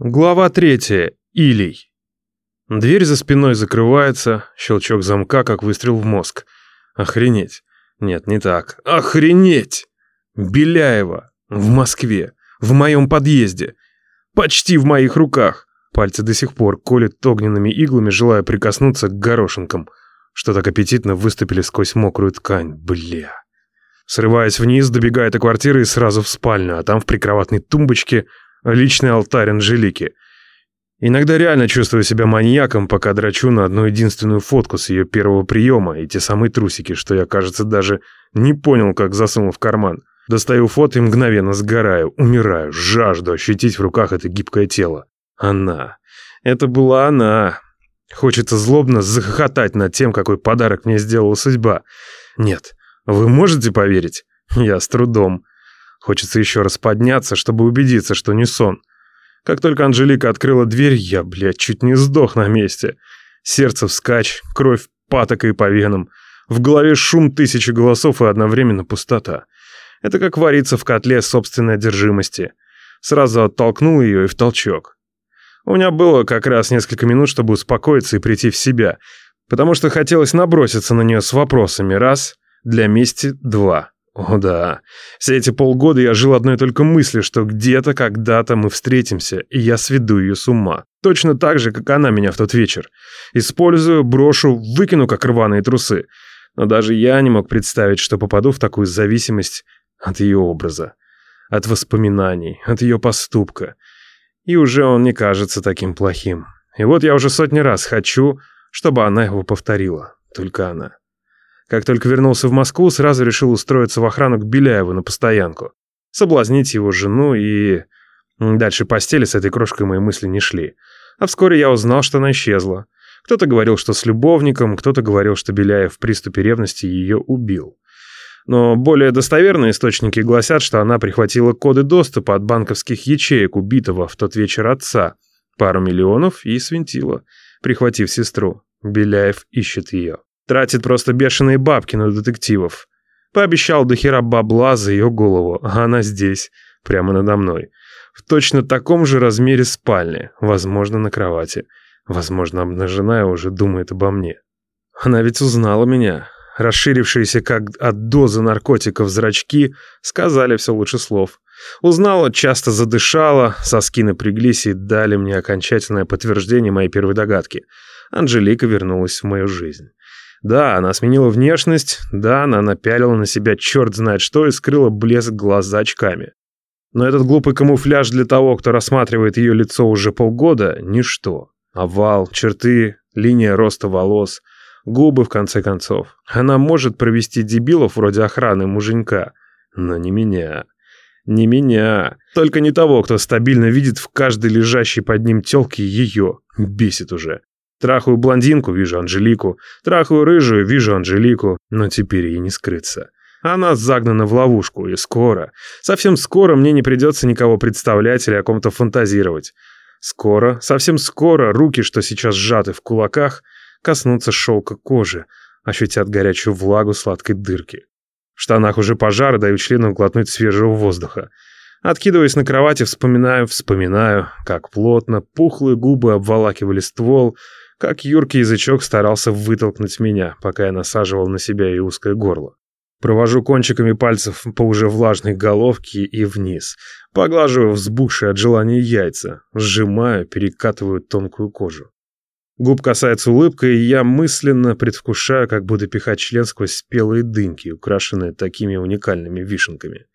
Глава третья. Илий. Дверь за спиной закрывается, щелчок замка, как выстрел в мозг. Охренеть. Нет, не так. Охренеть! Беляева. В Москве. В моем подъезде. Почти в моих руках. Пальцы до сих пор колят огненными иглами, желая прикоснуться к горошинкам, что так аппетитно выступили сквозь мокрую ткань. Бля. Срываясь вниз, добегает до квартиры и сразу в спальню, а там в прикроватной тумбочке личный алтарь Анжелики. Иногда реально чувствую себя маньяком, пока драчу на одну единственную фотку с ее первого приема и те самые трусики, что я, кажется, даже не понял, как засунул в карман. Достаю фото и мгновенно сгораю, умираю, жажду ощутить в руках это гибкое тело. Она. Это была она. Хочется злобно захохотать над тем, какой подарок мне сделала судьба. Нет, вы можете поверить? Я с трудом. Хочется еще раз подняться, чтобы убедиться, что не сон. Как только Анжелика открыла дверь, я, блядь, чуть не сдох на месте. Сердце вскачь, кровь патокой по венам. В голове шум тысячи голосов и одновременно пустота. Это как вариться в котле собственной одержимости. Сразу оттолкнул ее и в толчок. У меня было как раз несколько минут, чтобы успокоиться и прийти в себя, потому что хотелось наброситься на нее с вопросами. Раз, для мести два. О да, все эти полгода я жил одной только мыслью, что где-то, когда-то мы встретимся, и я сведу ее с ума. Точно так же, как она меня в тот вечер. Использую, брошу, выкину, как рваные трусы. Но даже я не мог представить, что попаду в такую зависимость от ее образа, от воспоминаний, от ее поступка. И уже он не кажется таким плохим. И вот я уже сотни раз хочу, чтобы она его повторила. Только она. Как только вернулся в Москву, сразу решил устроиться в охрану к Беляеву на постоянку. Соблазнить его жену и... Дальше постели с этой крошкой мои мысли не шли. А вскоре я узнал, что она исчезла. Кто-то говорил, что с любовником, кто-то говорил, что Беляев в приступе ревности ее убил. Но более достоверные источники гласят, что она прихватила коды доступа от банковских ячеек убитого в тот вечер отца, пару миллионов и свинтила, прихватив сестру. Беляев ищет ее. Тратит просто бешеные бабки на детективов. Пообещал до хера бабла за ее голову, а она здесь, прямо надо мной. В точно таком же размере спальни, возможно, на кровати. Возможно, обнаженная уже думает обо мне. Она ведь узнала меня. Расширившиеся как от дозы наркотиков зрачки сказали все лучше слов. Узнала, часто задышала, соски напряглись и дали мне окончательное подтверждение моей первой догадки. Анжелика вернулась в мою жизнь. Да, она сменила внешность, да, она напялила на себя черт знает что и скрыла блеск глаз за очками. Но этот глупый камуфляж для того, кто рассматривает ее лицо уже полгода – ничто. Овал, черты, линия роста волос, губы, в конце концов. Она может провести дебилов вроде охраны муженька, но не меня. Не меня. Только не того, кто стабильно видит в каждой лежащей под ним телке ее. Бесит уже. Трахаю блондинку, вижу Анжелику. Трахаю рыжую, вижу Анжелику. Но теперь ей не скрыться. Она загнана в ловушку, и скоро, совсем скоро мне не придется никого представлять или о ком-то фантазировать. Скоро, совсем скоро руки, что сейчас сжаты в кулаках, коснутся шелка кожи, ощутят горячую влагу сладкой дырки. В штанах уже пожар, даю членам глотнуть свежего воздуха. Откидываясь на кровати, вспоминаю, вспоминаю, как плотно пухлые губы обволакивали ствол, как юркий язычок старался вытолкнуть меня, пока я насаживал на себя и узкое горло. Провожу кончиками пальцев по уже влажной головке и вниз. Поглаживаю взбухшие от желания яйца. Сжимаю, перекатываю тонкую кожу. Губ касается улыбка, и я мысленно предвкушаю, как буду пихать член сквозь спелые дыньки, украшенные такими уникальными вишенками.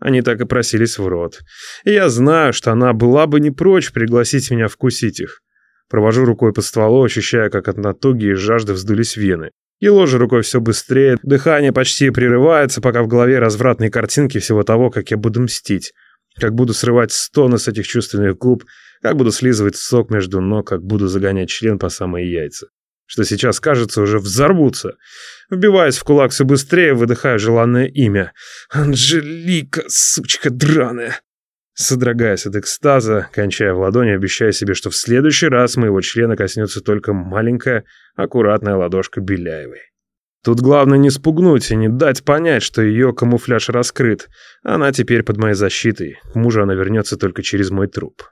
Они так и просились в рот. И я знаю, что она была бы не прочь пригласить меня вкусить их. Провожу рукой по стволу, ощущая, как от натуги и жажды вздулись вены. И ложу рукой все быстрее, дыхание почти прерывается, пока в голове развратные картинки всего того, как я буду мстить. Как буду срывать стоны с этих чувственных губ, как буду слизывать сок между ног, как буду загонять член по самые яйца. Что сейчас, кажется, уже взорвутся. Вбиваясь в кулак все быстрее, выдыхаю желанное имя. «Анжелика, сучка драная!» Содрогаясь от экстаза, кончая в ладони, обещая себе, что в следующий раз моего члена коснется только маленькая, аккуратная ладошка Беляевой. Тут главное не спугнуть и не дать понять, что ее камуфляж раскрыт. Она теперь под моей защитой. К мужу она вернется только через мой труп.